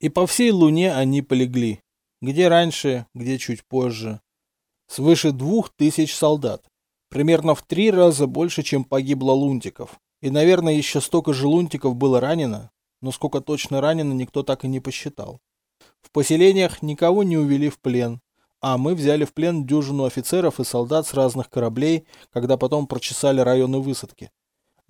И по всей Луне они полегли. Где раньше, где чуть позже. Свыше двух тысяч солдат. Примерно в три раза больше, чем погибло лунтиков. И, наверное, еще столько же лунтиков было ранено, но сколько точно ранено, никто так и не посчитал. В поселениях никого не увели в плен, а мы взяли в плен дюжину офицеров и солдат с разных кораблей, когда потом прочесали районы высадки.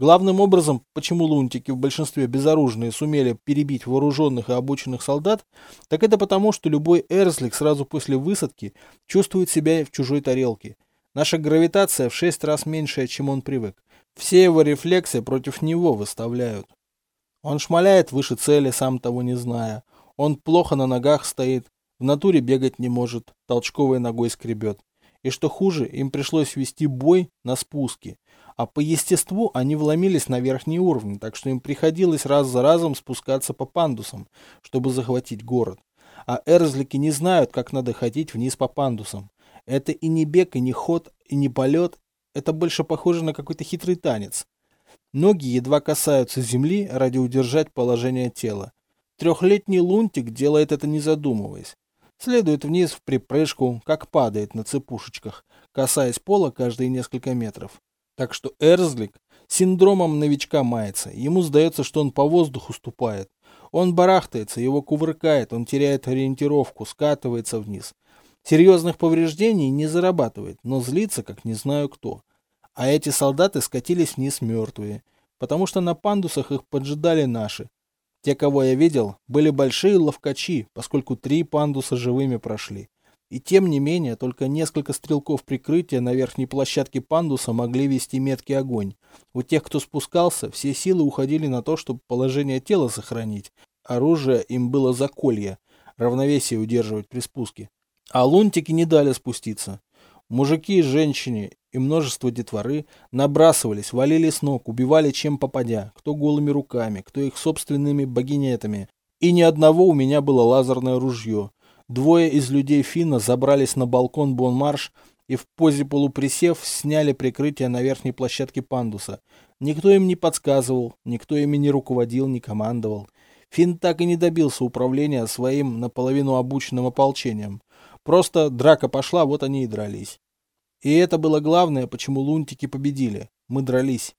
Главным образом, почему лунтики в большинстве безоружные сумели перебить вооруженных и обученных солдат, так это потому, что любой эрзлик сразу после высадки чувствует себя в чужой тарелке. Наша гравитация в шесть раз меньшая, чем он привык. Все его рефлексы против него выставляют. Он шмаляет выше цели, сам того не зная. Он плохо на ногах стоит, в натуре бегать не может, толчковой ногой скребет. И что хуже, им пришлось вести бой на спуске. А по естеству они вломились на верхний уровень, так что им приходилось раз за разом спускаться по пандусам, чтобы захватить город. А эрзлики не знают, как надо ходить вниз по пандусам. Это и не бег, и не ход, и не полет. Это больше похоже на какой-то хитрый танец. Ноги едва касаются земли ради удержать положение тела. Трехлетний лунтик делает это не задумываясь. Следует вниз в припрыжку, как падает на цепушечках, касаясь пола каждые несколько метров. Так что Эрзлик синдромом новичка мается. Ему сдается, что он по воздуху ступает. Он барахтается, его кувыркает, он теряет ориентировку, скатывается вниз. Серьезных повреждений не зарабатывает, но злится, как не знаю кто. А эти солдаты скатились вниз мертвые, потому что на пандусах их поджидали наши. Те, кого я видел, были большие ловкачи, поскольку три пандуса живыми прошли. И тем не менее, только несколько стрелков прикрытия на верхней площадке пандуса могли вести меткий огонь. У тех, кто спускался, все силы уходили на то, чтобы положение тела сохранить. Оружие им было заколье, равновесие удерживать при спуске. А лунтики не дали спуститься. Мужики и женщины и множество детворы набрасывались, валили с ног, убивали чем попадя, кто голыми руками, кто их собственными богинетами. И ни одного у меня было лазерное ружье. Двое из людей Фина забрались на балкон Бонмарш и в позе полуприсев сняли прикрытие на верхней площадке пандуса. Никто им не подсказывал, никто ими не руководил, не командовал. Фин так и не добился управления своим наполовину обученным ополчением. Просто драка пошла, вот они и дрались. И это было главное, почему лунтики победили. Мы дрались.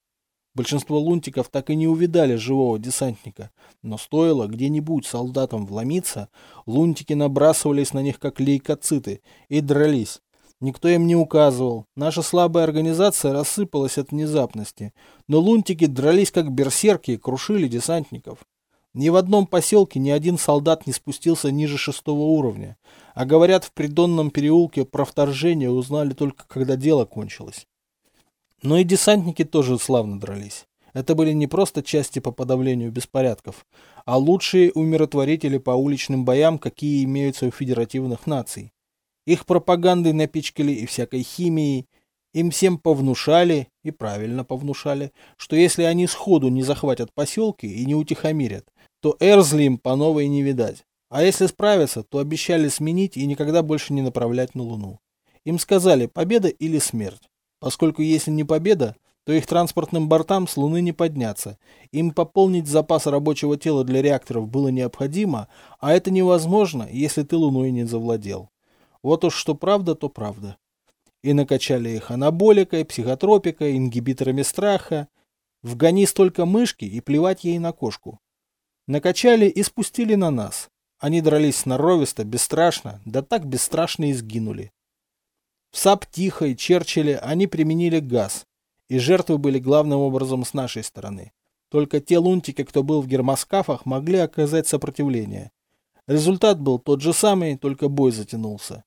Большинство лунтиков так и не увидали живого десантника, но стоило где-нибудь солдатам вломиться, лунтики набрасывались на них как лейкоциты и дрались. Никто им не указывал, наша слабая организация рассыпалась от внезапности, но лунтики дрались как берсерки и крушили десантников. Ни в одном поселке ни один солдат не спустился ниже шестого уровня, а говорят, в придонном переулке про вторжение узнали только когда дело кончилось. Но и десантники тоже славно дрались. Это были не просто части по подавлению беспорядков, а лучшие умиротворители по уличным боям, какие имеются у федеративных наций. Их пропагандой напичкали и всякой химией, им всем повнушали, и правильно повнушали, что если они сходу не захватят поселки и не утихомирят, то Эрзли им по новой не видать. А если справятся, то обещали сменить и никогда больше не направлять на Луну. Им сказали победа или смерть поскольку если не победа, то их транспортным бортам с Луны не подняться. Им пополнить запас рабочего тела для реакторов было необходимо, а это невозможно, если ты Луной не завладел. Вот уж что правда, то правда. И накачали их анаболикой, психотропикой, ингибиторами страха. Вгони столько мышки и плевать ей на кошку. Накачали и спустили на нас. Они дрались сноровисто, бесстрашно, да так бесстрашно и сгинули. В Саптихо и Черчилле они применили газ, и жертвы были главным образом с нашей стороны. Только те лунтики, кто был в гермоскафах, могли оказать сопротивление. Результат был тот же самый, только бой затянулся.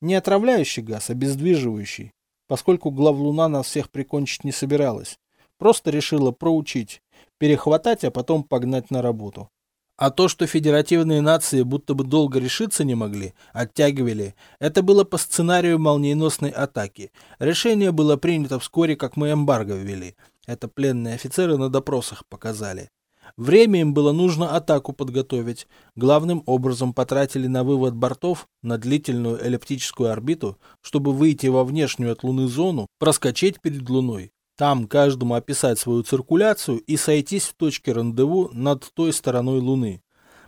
Не отравляющий газ, а обездвиживающий, поскольку главлуна нас всех прикончить не собиралась. Просто решила проучить, перехватать, а потом погнать на работу. А то, что федеративные нации будто бы долго решиться не могли, оттягивали, это было по сценарию молниеносной атаки. Решение было принято вскоре, как мы эмбарго ввели. Это пленные офицеры на допросах показали. Время им было нужно атаку подготовить. Главным образом потратили на вывод бортов на длительную эллиптическую орбиту, чтобы выйти во внешнюю от Луны зону, проскочить перед Луной, там каждому описать свою циркуляцию и сойтись в точке рандеву над той стороной Луны.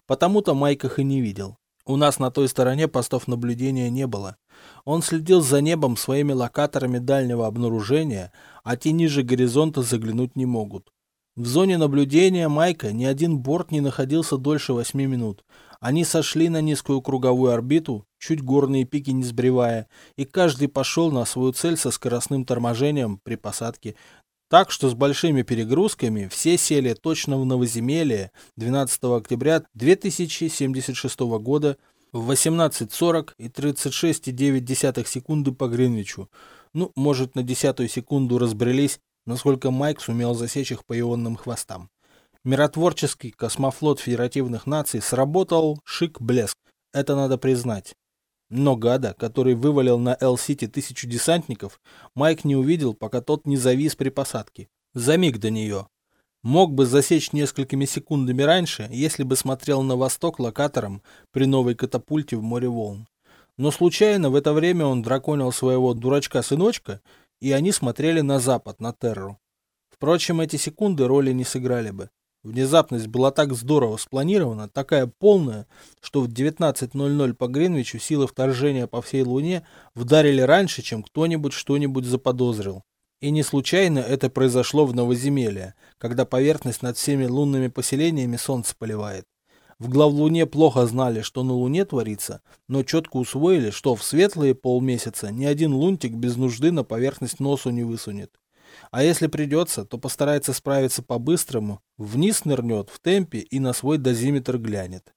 Потому-то Майк их и не видел. У нас на той стороне постов наблюдения не было. Он следил за небом своими локаторами дальнего обнаружения, а те ниже горизонта заглянуть не могут. В зоне наблюдения Майка ни один борт не находился дольше 8 минут. Они сошли на низкую круговую орбиту, чуть горные пики не сбривая, и каждый пошел на свою цель со скоростным торможением при посадке. Так что с большими перегрузками все сели точно в новоземелье 12 октября 2076 года в 18.40 и 36,9 секунды по Гринвичу. Ну, может, на десятую секунду разбрелись, насколько Майк сумел засечь их по ионным хвостам. Миротворческий космофлот федеративных наций сработал шик-блеск, это надо признать. Но гада, который вывалил на Эл-Сити тысячу десантников, Майк не увидел, пока тот не завис при посадке. За миг до нее. Мог бы засечь несколькими секундами раньше, если бы смотрел на восток локатором при новой катапульте в море волн. Но случайно в это время он драконил своего дурачка-сыночка и они смотрели на запад, на Терру. Впрочем, эти секунды роли не сыграли бы. Внезапность была так здорово спланирована, такая полная, что в 19.00 по Гринвичу силы вторжения по всей Луне вдарили раньше, чем кто-нибудь что-нибудь заподозрил. И не случайно это произошло в Новоземелье, когда поверхность над всеми лунными поселениями солнце поливает. В главлуне плохо знали, что на Луне творится, но четко усвоили, что в светлые полмесяца ни один лунтик без нужды на поверхность носу не высунет. А если придется, то постарается справиться по-быстрому, вниз нырнет в темпе и на свой дозиметр глянет.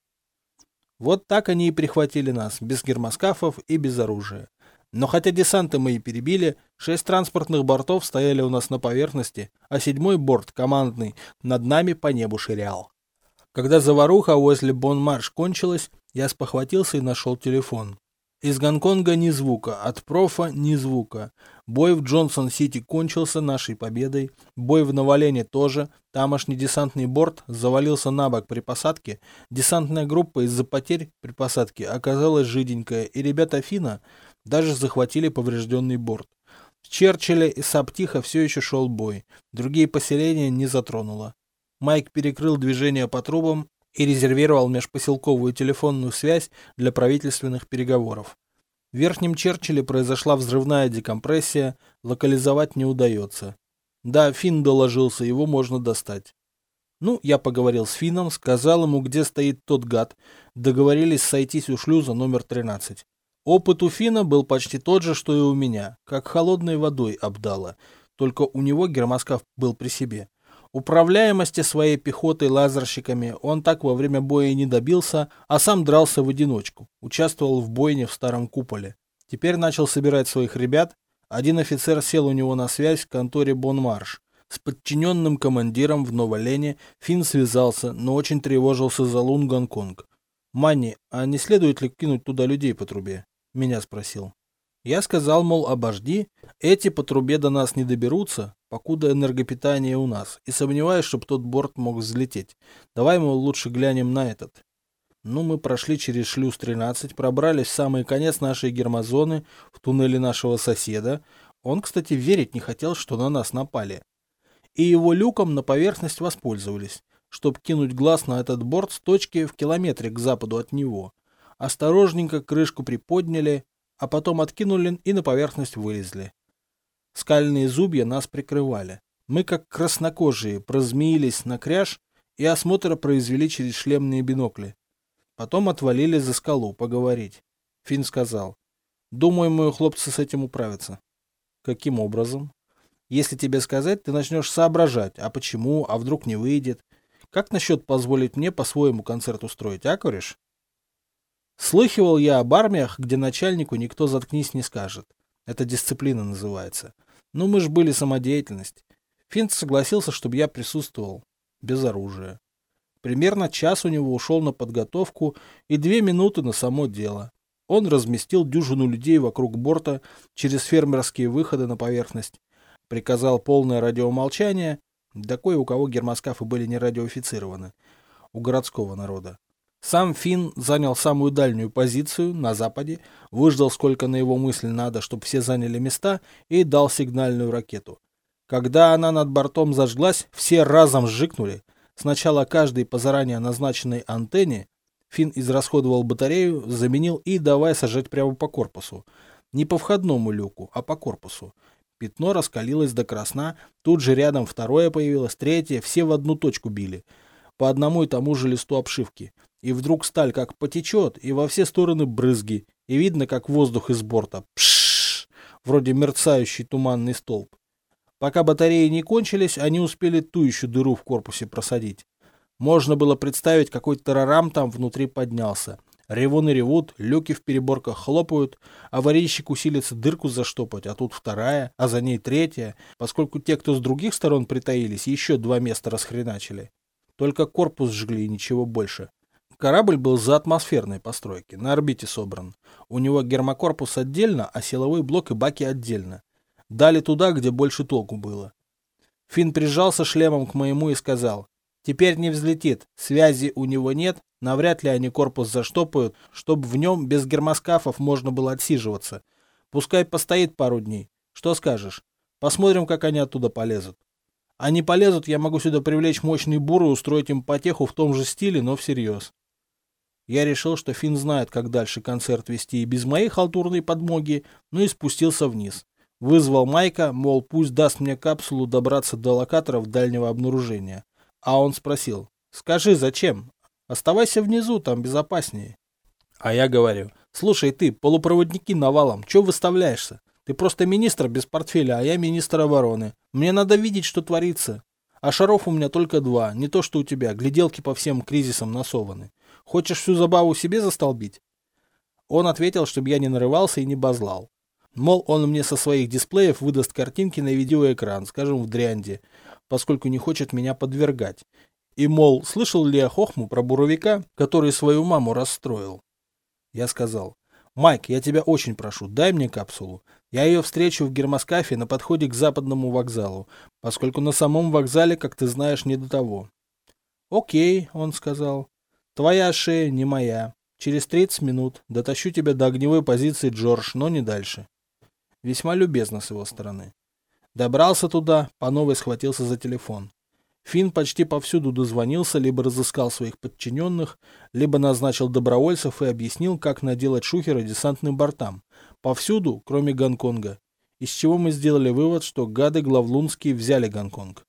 Вот так они и прихватили нас, без гермоскафов и без оружия. Но хотя десанты мы и перебили, шесть транспортных бортов стояли у нас на поверхности, а седьмой борт, командный, над нами по небу ширял. Когда заваруха возле Бон-Марш кончилась, я спохватился и нашел телефон. Из Гонконга ни звука, от профа ни звука. Бой в Джонсон-Сити кончился нашей победой. Бой в Навалене тоже. Тамошний десантный борт завалился на бок при посадке. Десантная группа из-за потерь при посадке оказалась жиденькая, и ребята Фина даже захватили поврежденный борт. В Черчилле и Саптиха все еще шел бой. Другие поселения не затронуло. Майк перекрыл движение по трубам и резервировал межпоселковую телефонную связь для правительственных переговоров. В Верхнем Черчилле произошла взрывная декомпрессия, локализовать не удается. Да, Финн доложился, его можно достать. Ну, я поговорил с Финном, сказал ему, где стоит тот гад. Договорились сойтись у шлюза номер 13. Опыт у Фина был почти тот же, что и у меня, как холодной водой обдало, только у него гермоскаф был при себе. Управляемости своей пехотой лазерщиками он так во время боя и не добился, а сам дрался в одиночку, участвовал в бойне в старом куполе. Теперь начал собирать своих ребят. Один офицер сел у него на связь в конторе Бонмарш. С подчиненным командиром в Новолене Финн связался, но очень тревожился за Лун Гонконг. «Манни, а не следует ли кинуть туда людей по трубе?» — меня спросил. Я сказал, мол, обожди, эти по трубе до нас не доберутся, покуда энергопитание у нас, и сомневаюсь, чтобы тот борт мог взлететь. Давай, мы лучше глянем на этот. Ну, мы прошли через шлюз 13, пробрались в самый конец нашей гермозоны, в туннеле нашего соседа. Он, кстати, верить не хотел, что на нас напали. И его люком на поверхность воспользовались, чтобы кинуть глаз на этот борт с точки в километре к западу от него. Осторожненько крышку приподняли, а потом откинули и на поверхность вылезли. Скальные зубья нас прикрывали. Мы, как краснокожие, прозмеились на кряж и осмотр произвели через шлемные бинокли. Потом отвалили за скалу поговорить. Финн сказал, «Думаю, мои хлопцы с этим управятся». «Каким образом?» «Если тебе сказать, ты начнешь соображать, а почему, а вдруг не выйдет. Как насчет позволить мне по-своему концерт устроить, а, кореш?» Слыхивал я об армиях, где начальнику никто заткнись не скажет. Это дисциплина называется. Но мы ж были самодеятельность. Финт согласился, чтобы я присутствовал. Без оружия. Примерно час у него ушел на подготовку и две минуты на само дело. Он разместил дюжину людей вокруг борта через фермерские выходы на поверхность. Приказал полное радиомолчание. Такое, у кого гермоскафы были не радиоофицированы. У городского народа. Сам Финн занял самую дальнюю позицию на западе, выждал сколько на его мысль надо, чтобы все заняли места, и дал сигнальную ракету. Когда она над бортом зажглась, все разом сжикнули. Сначала каждый по заранее назначенной антенне, Финн израсходовал батарею, заменил и давай сажать прямо по корпусу. Не по входному люку, а по корпусу. Пятно раскалилось до красна, тут же рядом второе появилось, третье, все в одну точку били. По одному и тому же листу обшивки. И вдруг сталь как потечет, и во все стороны брызги, и видно, как воздух из борта. Пшшш! Вроде мерцающий туманный столб. Пока батареи не кончились, они успели ту еще дыру в корпусе просадить. Можно было представить, какой тарарам там внутри поднялся. Ревуны ревут, люки в переборках хлопают, аварийщик усилится дырку заштопать, а тут вторая, а за ней третья, поскольку те, кто с других сторон притаились, еще два места расхреначили. Только корпус жгли и ничего больше. Корабль был за атмосферной постройки, на орбите собран. У него гермокорпус отдельно, а силовой блок и баки отдельно. Дали туда, где больше толку было. Финн прижался шлемом к моему и сказал, «Теперь не взлетит, связи у него нет, навряд ли они корпус заштопают, чтобы в нем без гермоскафов можно было отсиживаться. Пускай постоит пару дней. Что скажешь? Посмотрим, как они оттуда полезут. Они полезут, я могу сюда привлечь мощный бур и устроить им потеху в том же стиле, но всерьез. Я решил, что Финн знает, как дальше концерт вести и без моей халтурной подмоги, ну и спустился вниз. Вызвал Майка, мол, пусть даст мне капсулу добраться до локаторов дальнего обнаружения. А он спросил, скажи, зачем? Оставайся внизу, там безопаснее. А я говорю, слушай ты, полупроводники навалом, чё выставляешься? Ты просто министр без портфеля, а я министр обороны. Мне надо видеть, что творится. А шаров у меня только два, не то что у тебя, гляделки по всем кризисам насованы. Хочешь всю забаву себе застолбить? Он ответил, чтобы я не нарывался и не базлал. Мол, он мне со своих дисплеев выдаст картинки на видеоэкран, скажем, в дрянде, поскольку не хочет меня подвергать. И, мол, слышал ли я хохму про буровика, который свою маму расстроил? Я сказал, Майк, я тебя очень прошу, дай мне капсулу. Я ее встречу в Гермоскафе на подходе к западному вокзалу, поскольку на самом вокзале, как ты знаешь, не до того. Окей, он сказал. Твоя шея не моя. Через 30 минут дотащу тебя до огневой позиции Джордж, но не дальше. Весьма любезно с его стороны. Добрался туда, по новой схватился за телефон. Финн почти повсюду дозвонился, либо разыскал своих подчиненных, либо назначил добровольцев и объяснил, как наделать шухеры десантным бортам. Повсюду, кроме Гонконга. Из чего мы сделали вывод, что гады главлунские взяли Гонконг.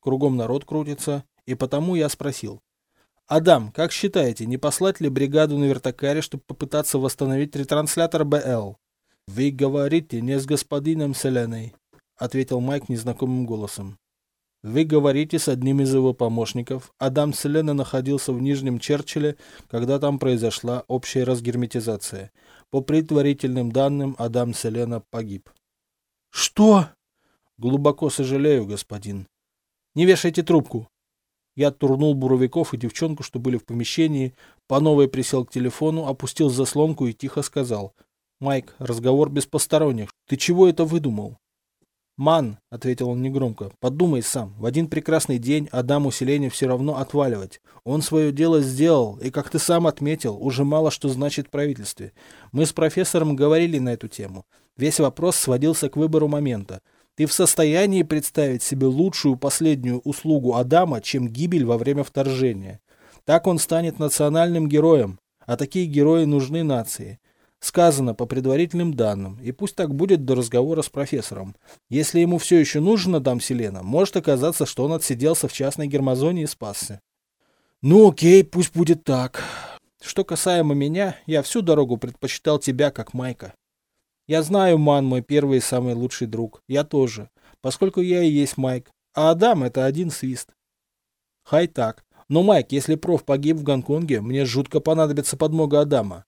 Кругом народ крутится, и потому я спросил. «Адам, как считаете, не послать ли бригаду на вертокаре, чтобы попытаться восстановить ретранслятор БЛ?» «Вы говорите не с господином Селеной», — ответил Майк незнакомым голосом. Вы говорите с одним из его помощников. Адам Селена находился в Нижнем Черчилле, когда там произошла общая разгерметизация. По предварительным данным, Адам Селена погиб. Что? Глубоко сожалею, господин. Не вешайте трубку. Я турнул буровиков и девчонку, что были в помещении, по новой присел к телефону, опустил заслонку и тихо сказал. «Майк, разговор без посторонних. Ты чего это выдумал?» «Ман», — ответил он негромко, — «подумай сам. В один прекрасный день Адаму Селене все равно отваливать. Он свое дело сделал, и, как ты сам отметил, уже мало что значит в правительстве. Мы с профессором говорили на эту тему. Весь вопрос сводился к выбору момента. Ты в состоянии представить себе лучшую последнюю услугу Адама, чем гибель во время вторжения? Так он станет национальным героем, а такие герои нужны нации. Сказано по предварительным данным, и пусть так будет до разговора с профессором. Если ему все еще нужно дам Селена, может оказаться, что он отсиделся в частной гермозоне и спасся. Ну окей, пусть будет так. Что касаемо меня, я всю дорогу предпочитал тебя, как Майка. Я знаю, Ман, мой первый и самый лучший друг. Я тоже, поскольку я и есть Майк. А Адам — это один свист. Хай так. Но, Майк, если проф погиб в Гонконге, мне жутко понадобится подмога Адама.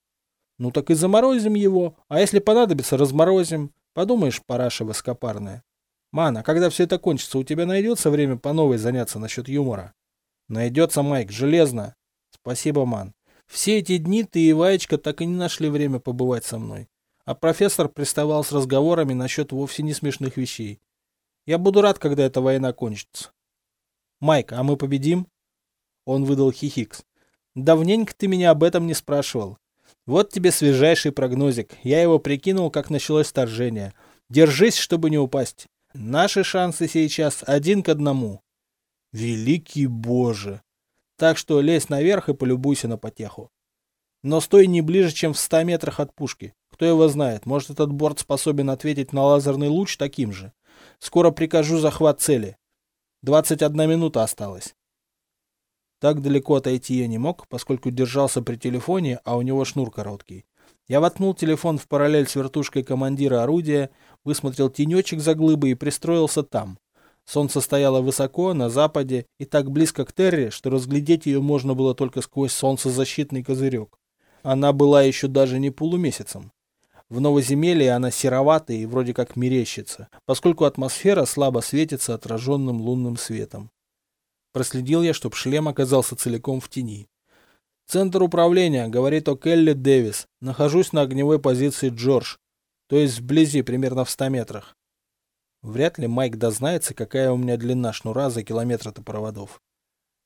Ну так и заморозим его, а если понадобится, разморозим. Подумаешь, параша воскопарная. Мана, когда все это кончится, у тебя найдется время по новой заняться насчет юмора? Найдется, Майк, железно. Спасибо, Ман. Все эти дни ты и Ваечка так и не нашли время побывать со мной. А профессор приставал с разговорами насчет вовсе не смешных вещей. Я буду рад, когда эта война кончится. Майк, а мы победим? Он выдал хихикс. Давненько ты меня об этом не спрашивал. Вот тебе свежайший прогнозик. Я его прикинул, как началось вторжение. Держись, чтобы не упасть. Наши шансы сейчас один к одному. Великий Боже! Так что лезь наверх и полюбуйся на потеху. Но стой не ближе, чем в 100 метрах от пушки. Кто его знает, может этот борт способен ответить на лазерный луч таким же. Скоро прикажу захват цели. 21 минута осталась. Так далеко отойти я не мог, поскольку держался при телефоне, а у него шнур короткий. Я воткнул телефон в параллель с вертушкой командира орудия, высмотрел тенечек за глыбой и пристроился там. Солнце стояло высоко, на западе, и так близко к Терре, что разглядеть ее можно было только сквозь солнцезащитный козырек. Она была еще даже не полумесяцем. В новоземелье она сероватая и вроде как мерещится, поскольку атмосфера слабо светится отраженным лунным светом. Проследил я, чтоб шлем оказался целиком в тени. «Центр управления», — говорит о Келли Дэвис. «Нахожусь на огневой позиции Джордж, то есть вблизи, примерно в 100 метрах». Вряд ли Майк дознается, какая у меня длина шнура за километр-то проводов.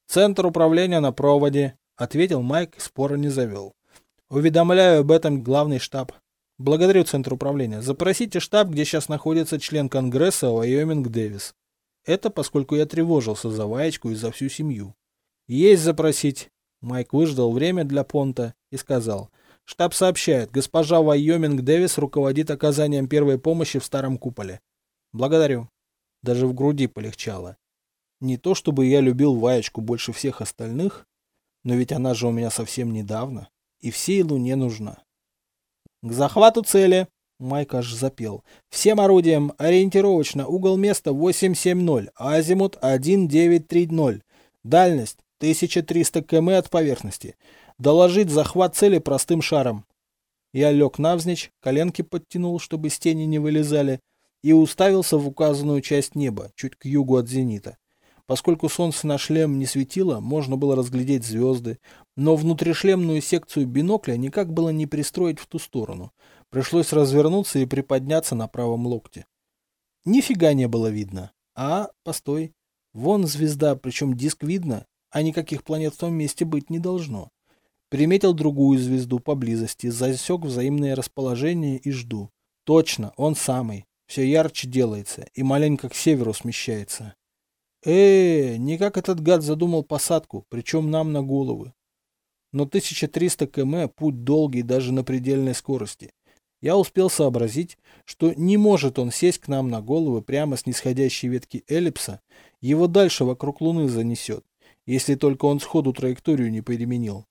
«Центр управления на проводе», — ответил Майк, спора не завел. «Уведомляю об этом главный штаб. Благодарю Центр управления. Запросите штаб, где сейчас находится член Конгресса Вайоминг Дэвис. Это поскольку я тревожился за Ваечку и за всю семью. Есть запросить. Майк выждал время для понта и сказал. Штаб сообщает, госпожа Вайоминг Дэвис руководит оказанием первой помощи в старом куполе. Благодарю. Даже в груди полегчало. Не то чтобы я любил Ваечку больше всех остальных, но ведь она же у меня совсем недавно, и всей Луне нужна. К захвату цели. Майк аж запел. Всем орудиям ориентировочно угол места 870, азимут 1930, дальность 1300 км от поверхности. Доложить захват цели простым шаром. Я лег навзничь, коленки подтянул, чтобы с не вылезали, и уставился в указанную часть неба, чуть к югу от зенита. Поскольку солнце на шлем не светило, можно было разглядеть звезды, но внутришлемную секцию бинокля никак было не пристроить в ту сторону. Пришлось развернуться и приподняться на правом локте. Нифига не было видно. А, постой. Вон звезда, причем диск видно, а никаких планет в том месте быть не должно. Приметил другую звезду поблизости, засек взаимное расположение и жду. Точно, он самый. Все ярче делается и маленько к северу смещается. Э, не как этот гад задумал посадку, причем нам на головы. Но 1300 км путь долгий даже на предельной скорости. Я успел сообразить, что не может он сесть к нам на головы прямо с нисходящей ветки эллипса, его дальше вокруг Луны занесет, если только он сходу траекторию не переменил.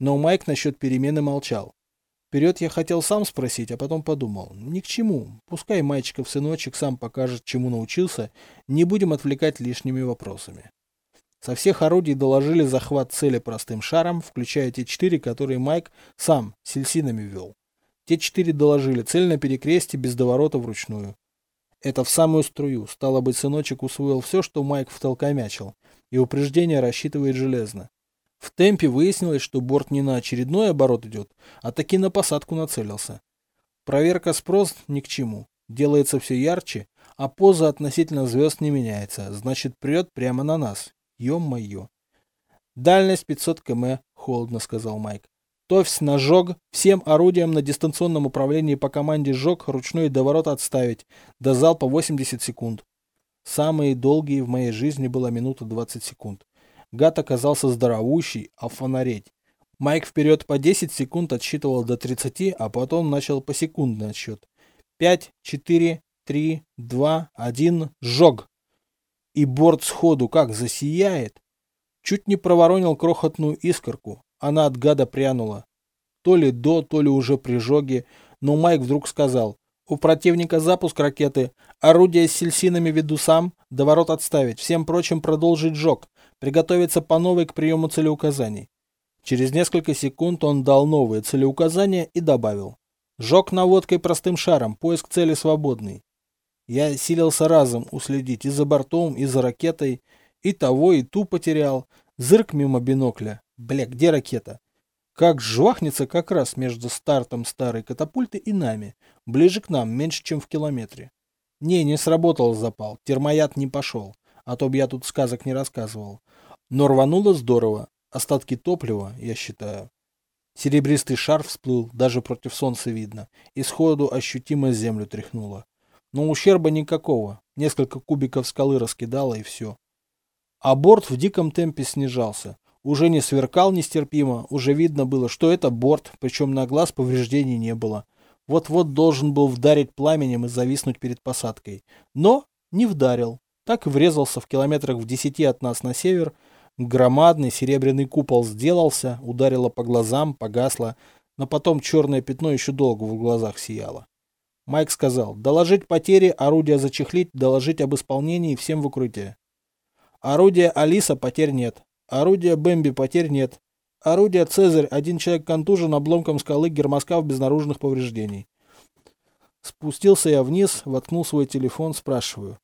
Но Майк насчет перемены молчал. Вперед я хотел сам спросить, а потом подумал, ни к чему. Пускай мальчиков-сыночек сам покажет, чему научился, не будем отвлекать лишними вопросами. Со всех орудий доложили захват цели простым шаром, включая те четыре, которые Майк сам сельсинами вел. Те четыре доложили цель на перекресте без доворота вручную. Это в самую струю. Стало быть, сыночек усвоил все, что Майк втолкомячил, и упреждение рассчитывает железно. В темпе выяснилось, что борт не на очередной оборот идет, а таки на посадку нацелился. Проверка спрос ни к чему. Делается все ярче, а поза относительно звезд не меняется, значит прет прямо на нас. Ё-моё. Дальность 500 км, холодно сказал Майк. Товсь на жог, всем орудиям на дистанционном управлении по команде жог ручной доворот отставить, до залпа 80 секунд. Самые долгие в моей жизни была минута 20 секунд. Гад оказался здоровущий, а фонареть. Майк вперед по 10 секунд отсчитывал до 30, а потом начал посекундный отсчет. 5, 4, 3, 2, 1, жог. И борт сходу как засияет. Чуть не проворонил крохотную искорку. Она от гада прянула. То ли до, то ли уже при жоге, но Майк вдруг сказал. У противника запуск ракеты. Орудие с сельсинами веду сам. Доворот отставить. Всем прочим продолжить жог. Приготовиться по новой к приему целеуказаний. Через несколько секунд он дал новые целеуказания и добавил. Жег наводкой простым шаром, поиск цели свободный. Я силился разом уследить и за бортом, и за ракетой, и того, и ту потерял. Зырк мимо бинокля. Бля, где ракета? Как жвахнется как раз между стартом старой катапульты и нами. Ближе к нам, меньше, чем в километре. Не, не сработал запал, термояд не пошел а то бы я тут сказок не рассказывал. Но рвануло здорово, остатки топлива, я считаю. Серебристый шар всплыл, даже против солнца видно, и сходу ощутимо землю тряхнуло. Но ущерба никакого, несколько кубиков скалы раскидало и все. А борт в диком темпе снижался. Уже не сверкал нестерпимо, уже видно было, что это борт, причем на глаз повреждений не было. Вот-вот должен был вдарить пламенем и зависнуть перед посадкой. Но не вдарил. Так и врезался в километрах в десяти от нас на север. Громадный серебряный купол сделался, ударило по глазам, погасло, но потом черное пятно еще долго в глазах сияло. Майк сказал, доложить потери, орудия зачехлить, доложить об исполнении всем в укрытие. Орудие Алиса потерь нет. Орудие Бэмби потерь нет. Орудие Цезарь, один человек контужен обломком скалы гермоскав без наружных повреждений. Спустился я вниз, воткнул свой телефон, спрашиваю.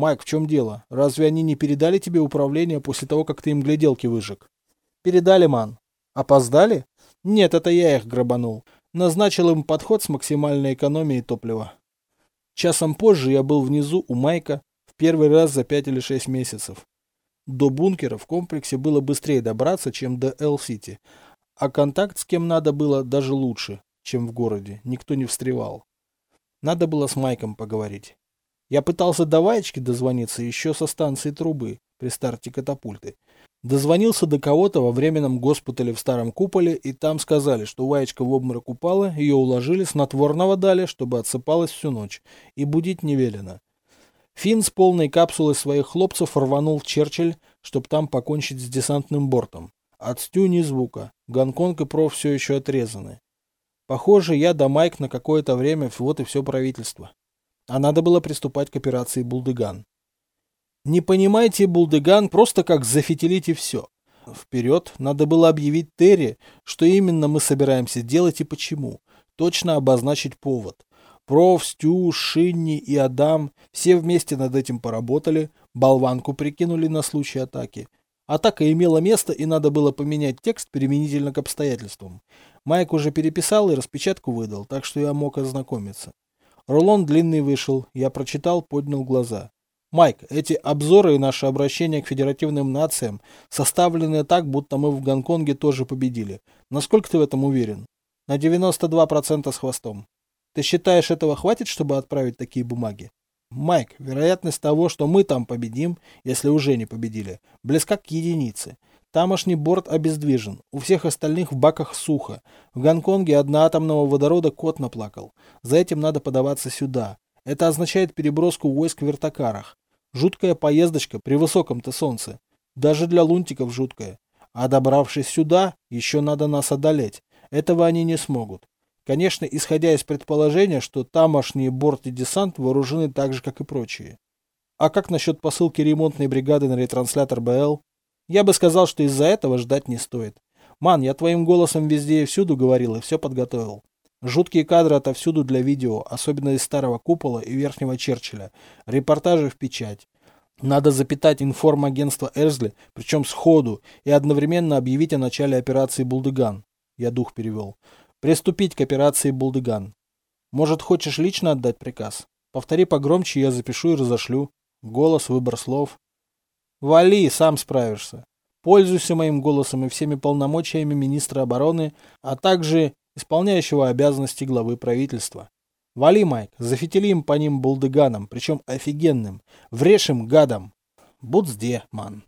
«Майк, в чем дело? Разве они не передали тебе управление после того, как ты им гляделки выжег?» «Передали, ман». «Опоздали?» «Нет, это я их грабанул. Назначил им подход с максимальной экономией топлива». Часом позже я был внизу у Майка в первый раз за пять или шесть месяцев. До бункера в комплексе было быстрее добраться, чем до Эл-Сити, а контакт с кем надо было даже лучше, чем в городе, никто не встревал. Надо было с Майком поговорить. Я пытался до Ваечки дозвониться еще со станции трубы при старте катапульты. Дозвонился до кого-то во временном госпитале в старом куполе, и там сказали, что Ваечка в обморок упала, ее уложили, снотворного дали, чтобы отсыпалась всю ночь, и будить не велено. Финн с полной капсулой своих хлопцев рванул в Черчилль, чтобы там покончить с десантным бортом. От Стю ни звука. Гонконг и проф все еще отрезаны. Похоже, я до Майк на какое-то время, вот и все правительство. А надо было приступать к операции Булдыган. Не понимаете, Булдыган, просто как зафитилить и все. Вперед, надо было объявить Терри, что именно мы собираемся делать и почему. Точно обозначить повод. Проф, Стю, Шинни и Адам все вместе над этим поработали, болванку прикинули на случай атаки. Атака имела место, и надо было поменять текст применительно к обстоятельствам. Майк уже переписал и распечатку выдал, так что я мог ознакомиться. Рулон длинный вышел, я прочитал, поднял глаза. Майк, эти обзоры и наше обращение к федеративным нациям составлены так, будто мы в Гонконге тоже победили. Насколько ты в этом уверен? На 92% с хвостом. Ты считаешь, этого хватит, чтобы отправить такие бумаги? Майк, вероятность того, что мы там победим, если уже не победили, близка к единице. Тамошний борт обездвижен, у всех остальных в баках сухо. В Гонконге одноатомного водорода кот наплакал. За этим надо подаваться сюда. Это означает переброску войск в вертокарах. Жуткая поездочка при высоком-то солнце. Даже для лунтиков жуткая. А добравшись сюда, еще надо нас одолеть. Этого они не смогут. Конечно, исходя из предположения, что тамошние борт и десант вооружены так же, как и прочие. А как насчет посылки ремонтной бригады на ретранслятор БЛ? Я бы сказал, что из-за этого ждать не стоит. Ман, я твоим голосом везде и всюду говорил и все подготовил. Жуткие кадры отовсюду для видео, особенно из старого купола и верхнего Черчилля. Репортажи в печать. Надо запитать информагентство Эрзли, причем сходу, и одновременно объявить о начале операции «Булдыган». Я дух перевел. Приступить к операции «Булдыган». Может, хочешь лично отдать приказ? Повтори погромче, я запишу и разошлю. Голос, выбор слов. Вали, сам справишься. Пользуйся моим голосом и всеми полномочиями министра обороны, а также исполняющего обязанности главы правительства. Вали, Майк, зафитилим по ним булдыганом, причем офигенным. Врешим гадом. Будзде, ман.